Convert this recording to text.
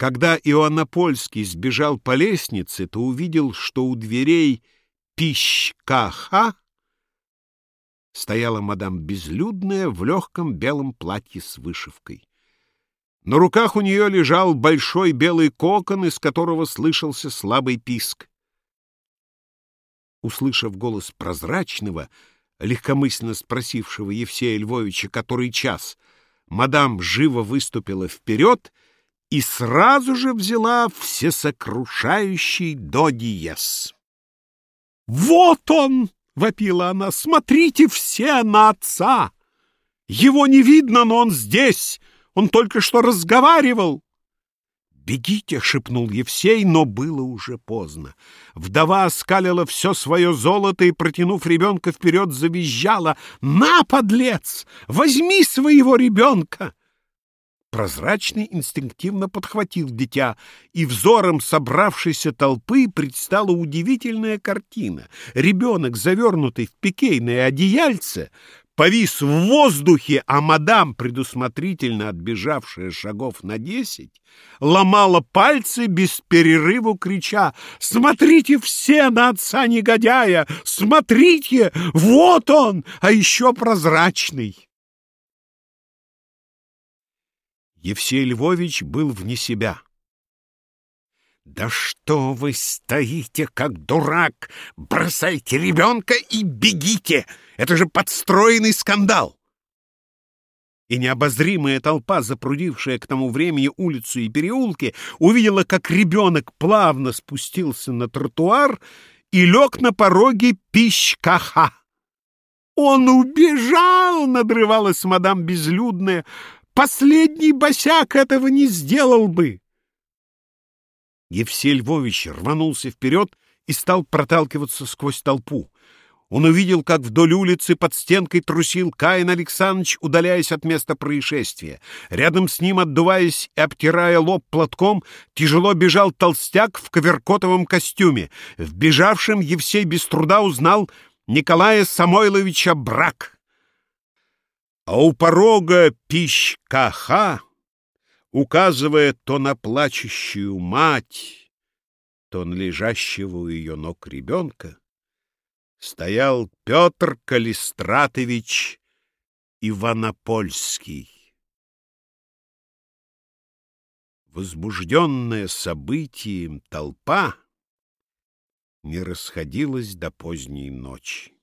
Когда Иоаннопольский сбежал по лестнице, то увидел, что у дверей Пищкаха стояла мадам безлюдная в легком белом платье с вышивкой. На руках у нее лежал большой белый кокон, из которого слышался слабый писк. Услышав голос прозрачного, легкомысленно спросившего Евсея Львовича, который час, мадам живо выступила вперед и сразу же взяла всесокрушающий до диез. «Вот он!» — вопила она. «Смотрите все на отца! Его не видно, но он здесь! Он только что разговаривал!» «Бегите!» — шепнул Евсей, но было уже поздно. Вдова оскалила все свое золото и, протянув ребенка вперед, завизжала. «На, подлец! Возьми своего ребенка!» Прозрачный инстинктивно подхватил дитя, и взором собравшейся толпы предстала удивительная картина. Ребенок, завернутый в пикейное одеяльце, повис в воздухе, а мадам, предусмотрительно отбежавшая шагов на десять, ломала пальцы без перерыву, крича «Смотрите все на отца негодяя! Смотрите! Вот он, а еще прозрачный!» Евсей Львович был вне себя. «Да что вы стоите, как дурак! Бросайте ребенка и бегите! Это же подстроенный скандал!» И необозримая толпа, запрудившая к тому времени улицу и переулки, увидела, как ребенок плавно спустился на тротуар и лег на пороге пищкаха. «Он убежал!» — надрывалась мадам безлюдная. Последний босяк этого не сделал бы. Евсей Львович рванулся вперед и стал проталкиваться сквозь толпу. Он увидел, как вдоль улицы под стенкой трусил Каин Александрович, удаляясь от места происшествия. Рядом с ним, отдуваясь и обтирая лоб платком, тяжело бежал толстяк в коверкотовом костюме. В бежавшем Евсей без труда узнал Николая Самойловича Брак а у порога пищкаха, указывая то на плачущую мать, то на лежащего у ее ног ребенка, стоял Петр Калистратович Иванопольский. Возбужденная событием толпа не расходилась до поздней ночи.